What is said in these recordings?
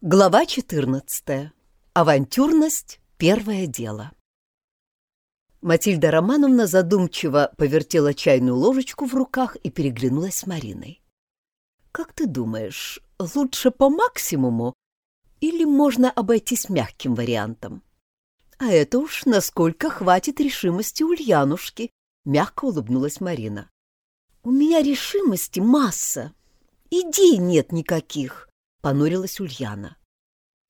Глава 14. Авантюрность — первое дело. Матильда Романовна задумчиво повертела чайную ложечку в руках и переглянулась с Мариной. «Как ты думаешь, лучше по максимуму или можно обойтись мягким вариантом?» «А это уж насколько хватит решимости Ульянушки», — мягко улыбнулась Марина. «У меня решимости масса, идей нет никаких», — понурилась Ульяна.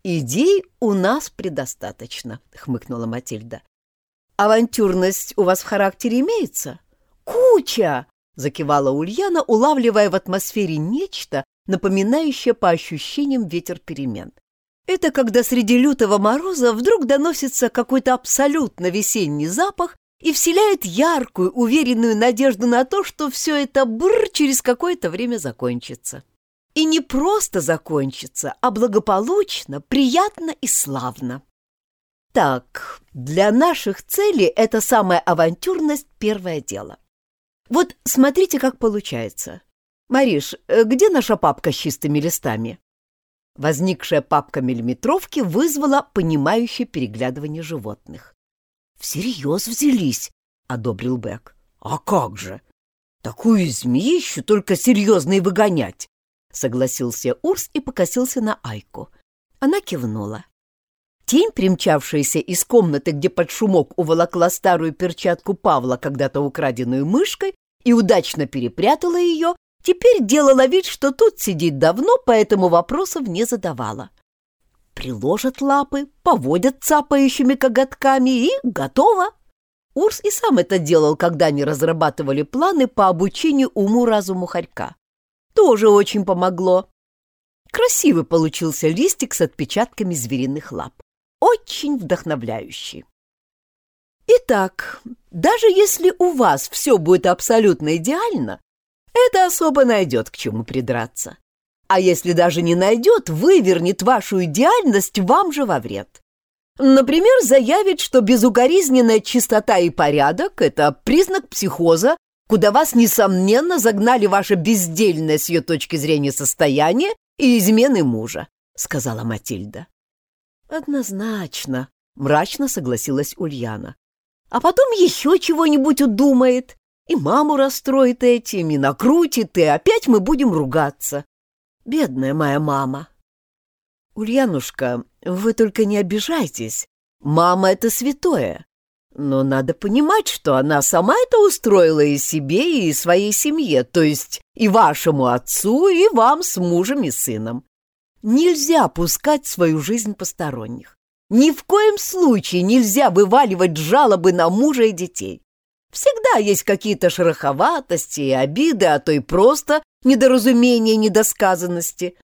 «Идей у нас предостаточно», — хмыкнула Матильда. «Авантюрность у вас в характере имеется?» «Куча!» — закивала Ульяна, улавливая в атмосфере нечто, напоминающее по ощущениям ветер перемен. Это когда среди лютого мороза вдруг доносится какой-то абсолютно весенний запах и вселяет яркую, уверенную надежду на то, что все это бр через какое-то время закончится. И не просто закончится, а благополучно, приятно и славно. Так, для наших целей это самая авантюрность первое дело. Вот смотрите, как получается. Мариш, э, где наша папка с чистыми листами? Возникшая папка миллиметровки вызвала понимающее переглядывание животных. «Всерьез взялись», — одобрил Бек. «А как же? Такую змеищу только серьезно и выгонять. — согласился Урс и покосился на Айку. Она кивнула. Тень, примчавшаяся из комнаты, где под шумок уволокла старую перчатку Павла, когда-то украденную мышкой, и удачно перепрятала ее, теперь делала вид, что тут сидит давно, поэтому вопросов не задавала. Приложат лапы, поводят цапающими коготками и готово. Урс и сам это делал, когда они разрабатывали планы по обучению уму-разуму хорька тоже очень помогло. Красивый получился листик с отпечатками звериных лап. Очень вдохновляющий. Итак, даже если у вас все будет абсолютно идеально, это особо найдет к чему придраться. А если даже не найдет, вывернет вашу идеальность вам же во вред. Например, заявит, что безукоризненная чистота и порядок – это признак психоза куда вас, несомненно, загнали ваше бездельное с ее точки зрения состояние и измены мужа», — сказала Матильда. «Однозначно», — мрачно согласилась Ульяна. «А потом еще чего-нибудь удумает, и маму расстроит этим, и накрутит, и опять мы будем ругаться. Бедная моя мама». «Ульянушка, вы только не обижайтесь. Мама — это святое. Но надо понимать, что она сама это устроила и себе, и своей семье, то есть и вашему отцу, и вам с мужем и сыном. Нельзя пускать свою жизнь посторонних. Ни в коем случае нельзя вываливать жалобы на мужа и детей. Всегда есть какие-то шероховатости и обиды, а то и просто недоразумения, недосказанности.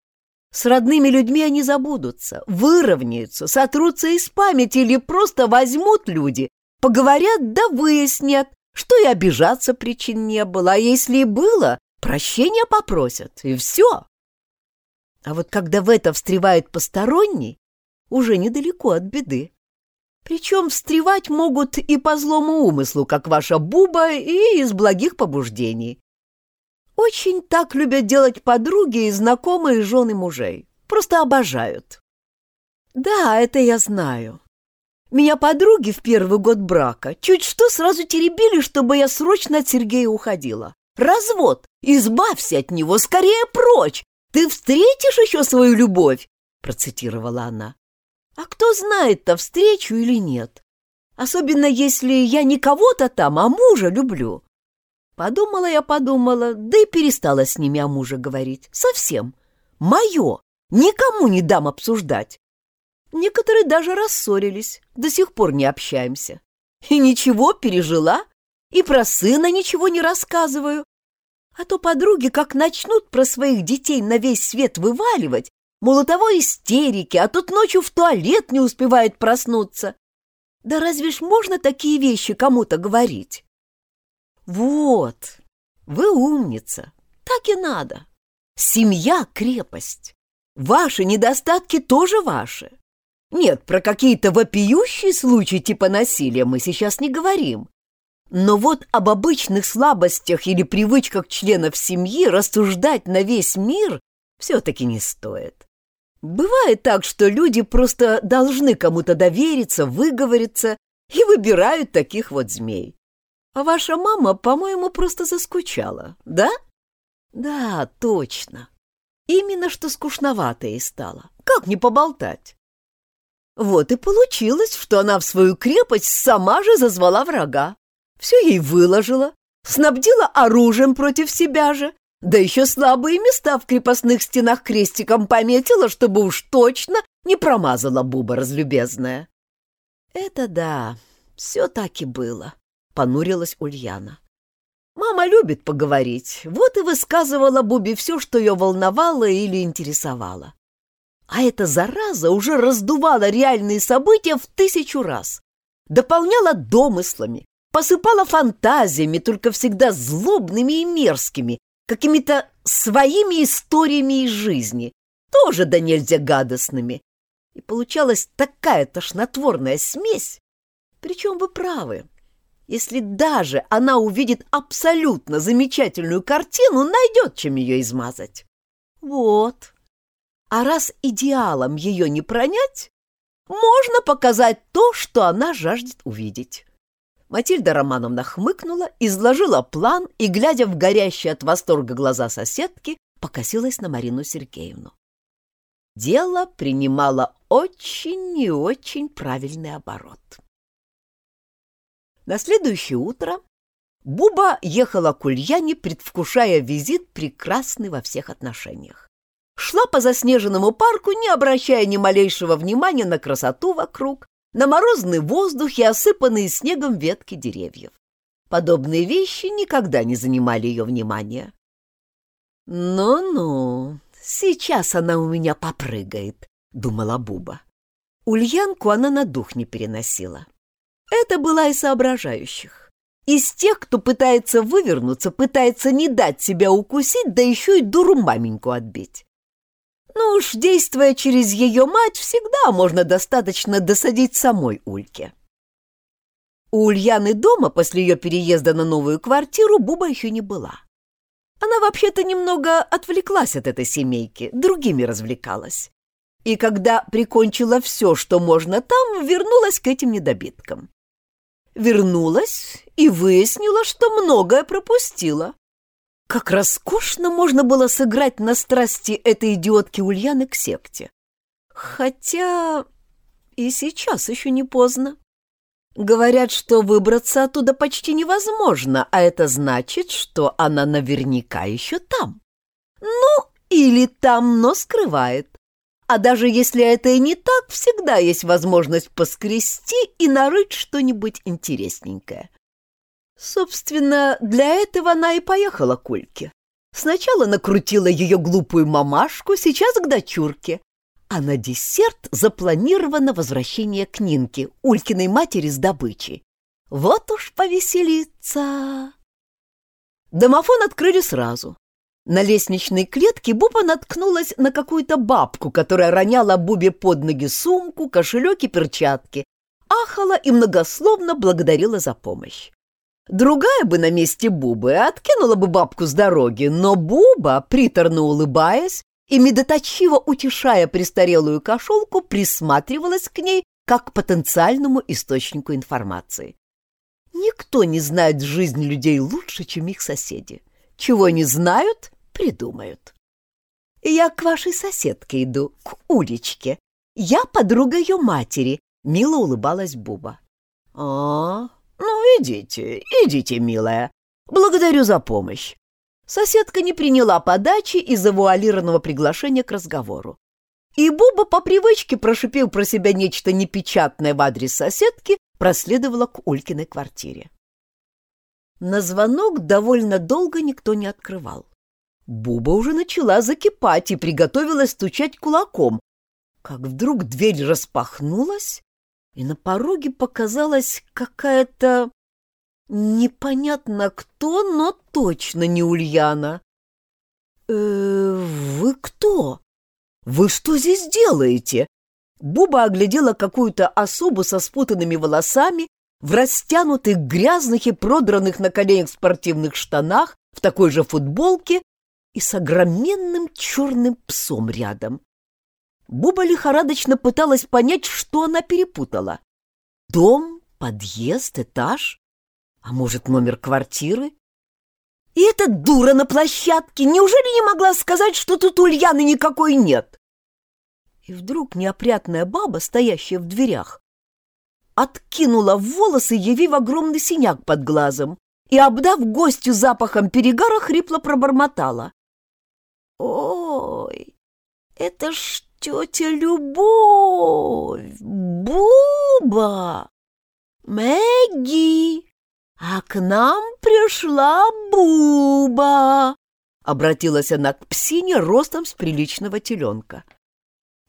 С родными людьми они забудутся, выровняются, сотрутся из памяти или просто возьмут люди Поговорят да выяснят, что и обижаться причин не было, а если и было, прощения попросят, и все. А вот когда в это встревает посторонний, уже недалеко от беды. Причем встревать могут и по злому умыслу, как ваша буба, и из благих побуждений. Очень так любят делать подруги и знакомые жены мужей. Просто обожают. Да, это я знаю. Меня подруги в первый год брака чуть что сразу теребили, чтобы я срочно от Сергея уходила. Развод! Избавься от него, скорее прочь! Ты встретишь еще свою любовь!» Процитировала она. «А кто знает-то, встречу или нет? Особенно если я не кого-то там, а мужа люблю». Подумала я, подумала, да и перестала с ними о муже говорить. Совсем. Мое. Никому не дам обсуждать. Некоторые даже рассорились, до сих пор не общаемся. И ничего, пережила, и про сына ничего не рассказываю. А то подруги как начнут про своих детей на весь свет вываливать, мол, у того истерики, а тут ночью в туалет не успевает проснуться. Да разве ж можно такие вещи кому-то говорить? Вот, вы умница, так и надо. Семья — крепость. Ваши недостатки тоже ваши. Нет, про какие-то вопиющие случаи типа насилия мы сейчас не говорим. Но вот об обычных слабостях или привычках членов семьи рассуждать на весь мир все-таки не стоит. Бывает так, что люди просто должны кому-то довериться, выговориться и выбирают таких вот змей. А ваша мама, по-моему, просто заскучала, да? Да, точно. Именно что скучновато ей стало. Как не поболтать? Вот и получилось, что она в свою крепость сама же зазвала врага. Все ей выложила, снабдила оружием против себя же, да еще слабые места в крепостных стенах крестиком пометила, чтобы уж точно не промазала буба разлюбезная. Это да, все так и было, понурилась Ульяна. Мама любит поговорить, вот и высказывала Бубе все, что ее волновало или интересовало. А эта зараза уже раздувала реальные события в тысячу раз, дополняла домыслами, посыпала фантазиями, только всегда злобными и мерзкими, какими-то своими историями из жизни, тоже да нельзя гадостными. И получалась такая тошнотворная смесь. Причем вы правы. Если даже она увидит абсолютно замечательную картину, найдет, чем ее измазать. Вот. А раз идеалом ее не пронять, можно показать то, что она жаждет увидеть. Матильда Романовна хмыкнула, изложила план и, глядя в горящие от восторга глаза соседки, покосилась на Марину Сергеевну. Дело принимало очень и очень правильный оборот. На следующее утро Буба ехала к Ульяне, предвкушая визит прекрасный во всех отношениях. Шла по заснеженному парку, не обращая ни малейшего внимания на красоту вокруг, на морозный воздух и осыпанные снегом ветки деревьев. Подобные вещи никогда не занимали ее внимания. «Ну-ну, сейчас она у меня попрыгает», — думала Буба. Ульянку она на дух не переносила. Это была из соображающих. Из тех, кто пытается вывернуться, пытается не дать себя укусить, да еще и дуру маменьку отбить. Ну уж, действуя через ее мать, всегда можно достаточно досадить самой Ульке. У Ульяны дома после ее переезда на новую квартиру Буба еще не была. Она вообще-то немного отвлеклась от этой семейки, другими развлекалась. И когда прикончила все, что можно там, вернулась к этим недобиткам. Вернулась и выяснила, что многое пропустила. Как роскошно можно было сыграть на страсти этой идиотки Ульяны к секте. Хотя и сейчас еще не поздно. Говорят, что выбраться оттуда почти невозможно, а это значит, что она наверняка еще там. Ну, или там, но скрывает. А даже если это и не так, всегда есть возможность поскрести и нарыть что-нибудь интересненькое. Собственно, для этого она и поехала к Ульке. Сначала накрутила ее глупую мамашку, сейчас к дочурке. А на десерт запланировано возвращение к Нинке, Улькиной матери с добычей. Вот уж повеселиться. Домофон открыли сразу. На лестничной клетке Буба наткнулась на какую-то бабку, которая роняла Бубе под ноги сумку, кошелек и перчатки, ахала и многословно благодарила за помощь. Другая бы на месте Бубы откинула бы бабку с дороги, но Буба, приторно улыбаясь и медоточиво утешая престарелую кошелку, присматривалась к ней как к потенциальному источнику информации. Никто не знает жизнь людей лучше, чем их соседи. Чего не знают, придумают. Я к вашей соседке иду, к Улечке. Я подруга ее матери, мило улыбалась Буба. А, «Ну, идите, идите, милая. Благодарю за помощь». Соседка не приняла подачи из завуалированного приглашения к разговору. И Буба по привычке, прошипев про себя нечто непечатное в адрес соседки, проследовала к Улькиной квартире. На звонок довольно долго никто не открывал. Буба уже начала закипать и приготовилась стучать кулаком, как вдруг дверь распахнулась, и на пороге показалась какая-то непонятно кто, но точно не Ульяна. «Э, «Вы кто? Вы что здесь делаете?» Буба оглядела какую-то особу со спутанными волосами, в растянутых, грязных и продранных на коленях спортивных штанах, в такой же футболке и с огроменным черным псом рядом. Буба лихорадочно пыталась понять, что она перепутала. Дом, подъезд, этаж? А может, номер квартиры? И эта дура на площадке неужели не могла сказать, что тут Ульяны никакой нет? И вдруг неопрятная баба, стоящая в дверях, откинула волосы, явив огромный синяк под глазом, и, обдав гостю запахом перегара, хрипло пробормотала. «Ой, это ж тетя Любовь! Буба! Мэгги! А к нам пришла Буба!» Обратилась она к псине ростом с приличного теленка.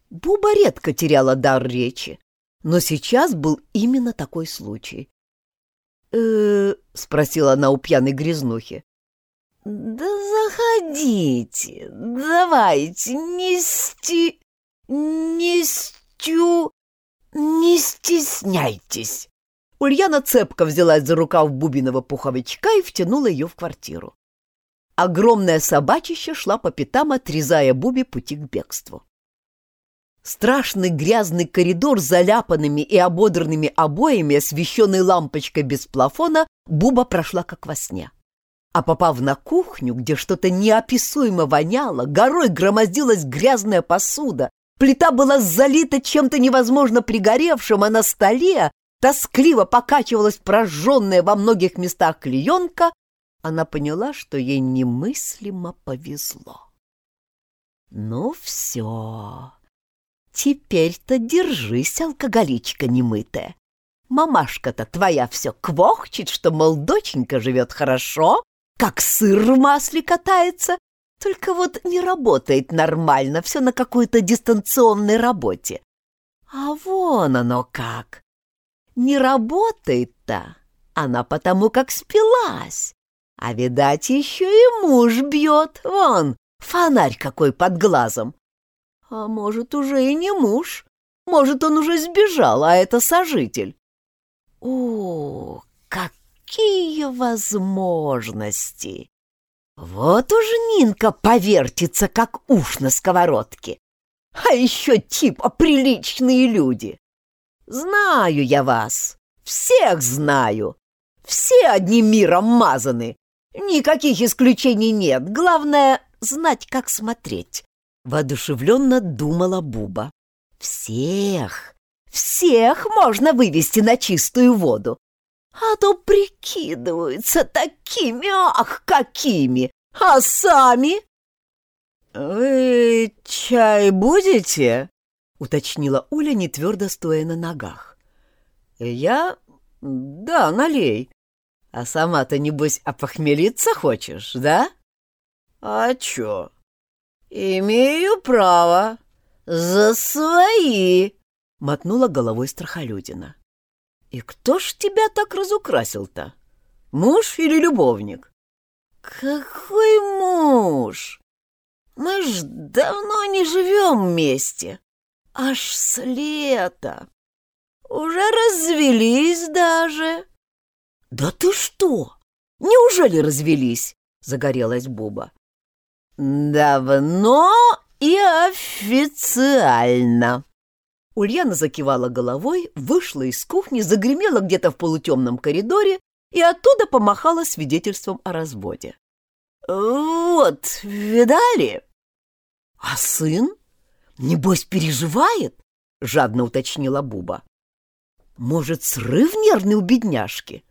Буба редко теряла дар речи, но сейчас был именно такой случай. э спросила она у пьяной грязнухи. «Да заходите, давайте, нести, нестю, не стесняйтесь!» Ульяна цепко взялась за рукав бубиного пуховичка и втянула ее в квартиру. Огромная собачища шла по пятам, отрезая Буби пути к бегству. Страшный грязный коридор с заляпанными и ободранными обоями, освещенный лампочкой без плафона, Буба прошла как во сне. А попав на кухню, где что-то неописуемо воняло, горой громоздилась грязная посуда, плита была залита чем-то невозможно пригоревшим, а на столе тоскливо покачивалась прожженная во многих местах клеенка, она поняла, что ей немыслимо повезло. «Ну все, теперь-то держись, алкоголичка немытая. Мамашка-то твоя все квохчет, что, мол, доченька живет хорошо, как сыр в масле катается, только вот не работает нормально, все на какой-то дистанционной работе. А вон оно как. Не работает-то она потому как спилась. А, видать, еще и муж бьет. Вон, фонарь какой под глазом. А может, уже и не муж. Может, он уже сбежал, а это сожитель. О, какие возможности! Вот уж Нинка повертится, как уж на сковородке. А еще типа приличные люди. Знаю я вас, всех знаю. Все одним миром мазаны. Никаких исключений нет. Главное — знать, как смотреть. Воодушевленно думала Буба. Всех, всех можно вывести на чистую воду. А то прикидываются такими, ах, какими, а сами... «Вы чай будете?» — уточнила Уля, не твердо стоя на ногах. «Я? Да, налей. А сама-то, небось, опохмелиться хочешь, да?» «А чё? Имею право. За свои!» — мотнула головой Страхолюдина. «И кто ж тебя так разукрасил-то? Муж или любовник?» «Какой муж? Мы ж давно не живем вместе. Аж с лета. Уже развелись даже». «Да ты что? Неужели развелись?» — загорелась Буба. «Давно и официально». Ульяна закивала головой, вышла из кухни, загремела где-то в полутемном коридоре и оттуда помахала свидетельством о разводе. «Вот, видали?» «А сын? Небось, переживает?» — жадно уточнила Буба. «Может, срыв нервный у бедняжки?»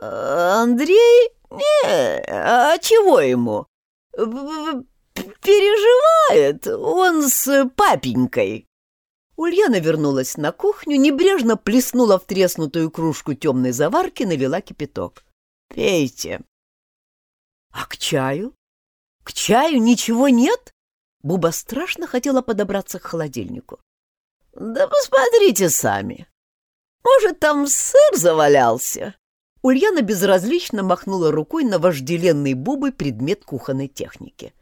«Андрей? Не, а чего ему? переживает он с папенькой. Ульяна вернулась на кухню, небрежно плеснула в треснутую кружку темной заварки, налила кипяток. «Пейте». «А к чаю? К чаю ничего нет?» Буба страшно хотела подобраться к холодильнику. «Да посмотрите сами. Может, там сыр завалялся?» Ульяна безразлично махнула рукой на вожделенный Бубы предмет кухонной техники.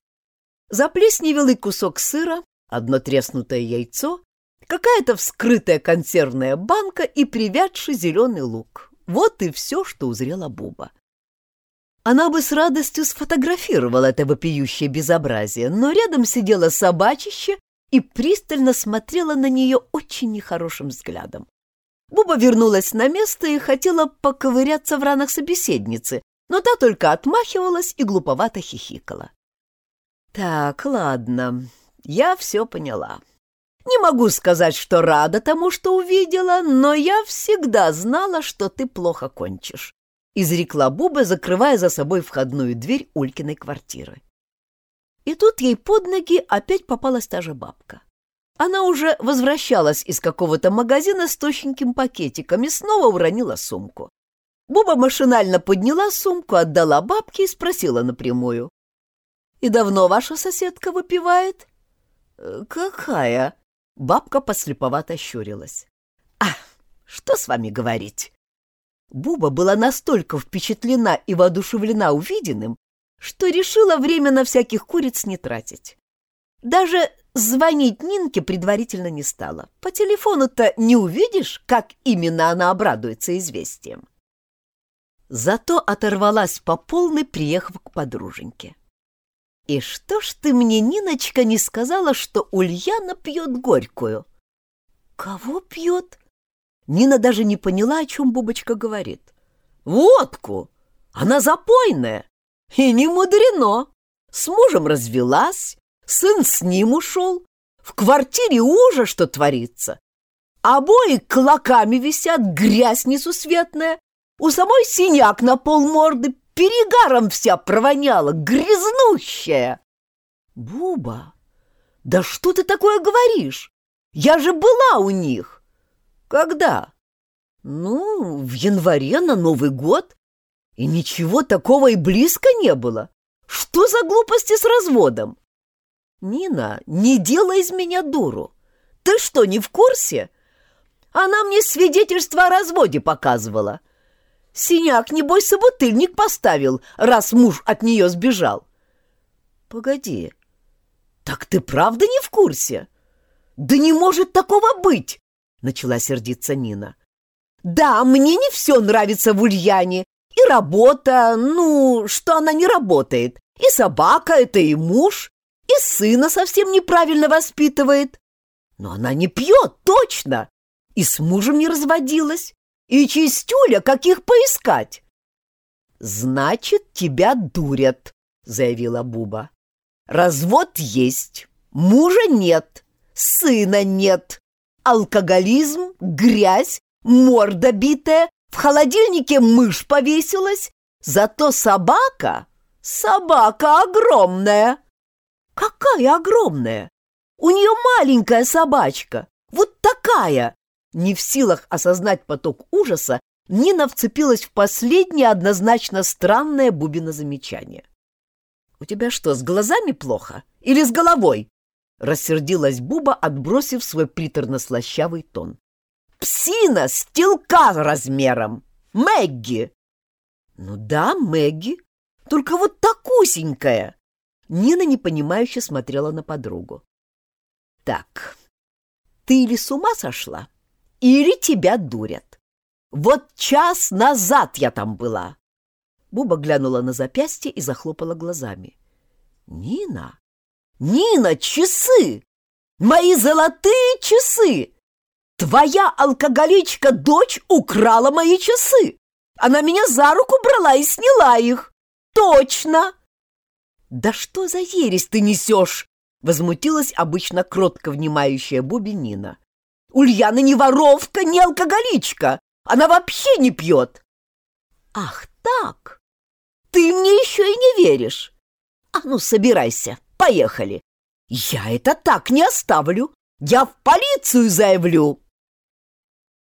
Заплесневелый кусок сыра, одно треснутое яйцо, какая-то вскрытая консервная банка и привядший зеленый лук. Вот и все, что узрела Буба. Она бы с радостью сфотографировала это вопиющее безобразие, но рядом сидело собачище и пристально смотрела на нее очень нехорошим взглядом. Буба вернулась на место и хотела поковыряться в ранах собеседницы, но та только отмахивалась и глуповато хихикала. «Так, ладно, я все поняла. Не могу сказать, что рада тому, что увидела, но я всегда знала, что ты плохо кончишь», — изрекла Буба, закрывая за собой входную дверь Улькиной квартиры. И тут ей под ноги опять попалась та же бабка. Она уже возвращалась из какого-то магазина с тощеньким пакетиком и снова уронила сумку. Буба машинально подняла сумку, отдала бабке и спросила напрямую. «И давно ваша соседка выпивает?» «Э, «Какая?» Бабка послеповато щурилась. «А, что с вами говорить?» Буба была настолько впечатлена и воодушевлена увиденным, что решила время на всяких куриц не тратить. Даже звонить Нинке предварительно не стала. По телефону-то не увидишь, как именно она обрадуется известием. Зато оторвалась по полной, приехав к подруженьке. «И что ж ты мне, Ниночка, не сказала, что Ульяна пьет горькую?» «Кого пьет?» Нина даже не поняла, о чем Бубочка говорит. «Водку! Она запойная! И не мудрено. С мужем развелась, сын с ним ушел. В квартире ужас, что творится. Обои клоками висят, грязь несусветная. У самой синяк на пол морды, перегаром вся провоняла, грязнущая. Буба, да что ты такое говоришь? Я же была у них. Когда? Ну, в январе на Новый год. И ничего такого и близко не было. Что за глупости с разводом? Нина, не делай из меня дуру. Ты что, не в курсе? Она мне свидетельство о разводе показывала. Синяк, небось, собутыльник поставил, раз муж от нее сбежал. Погоди, так ты правда не в курсе? Да не может такого быть, начала сердиться Нина. Да, мне не все нравится в Ульяне, и работа, ну, что она не работает. И собака это, и муж, и сына совсем неправильно воспитывает. Но она не пьет, точно. И с мужем не разводилась. И чистюля, каких поискать. Значит, тебя дурят, заявила Буба. Развод есть, мужа нет, сына нет. Алкоголизм, грязь, морда битая, в холодильнике мышь повесилась, зато собака, собака огромная. Какая огромная? У нее маленькая собачка, вот такая. Не в силах осознать поток ужаса, Нина вцепилась в последнее однозначно странное Бубино замечание. «У тебя что, с глазами плохо? Или с головой?» Рассердилась Буба, отбросив свой приторно-слащавый тон. Псина с телка размером. Мэгги. Ну да, Мэгги. Только вот такусенькая. Нина непонимающе смотрела на подругу. Так, ты или с ума сошла, или тебя дурят. Вот час назад я там была. Буба глянула на запястье и захлопала глазами. Нина! Нина, часы! Мои золотые часы! Твоя алкоголичка-дочь украла мои часы. Она меня за руку брала и сняла их. Точно!» «Да что за ересь ты несешь?» — возмутилась обычно кротко внимающая Бубинина. «Ульяна не воровка, не алкоголичка. Она вообще не пьет». «Ах так! Ты мне еще и не веришь. А ну, собирайся, поехали. Я это так не оставлю. Я в полицию заявлю!»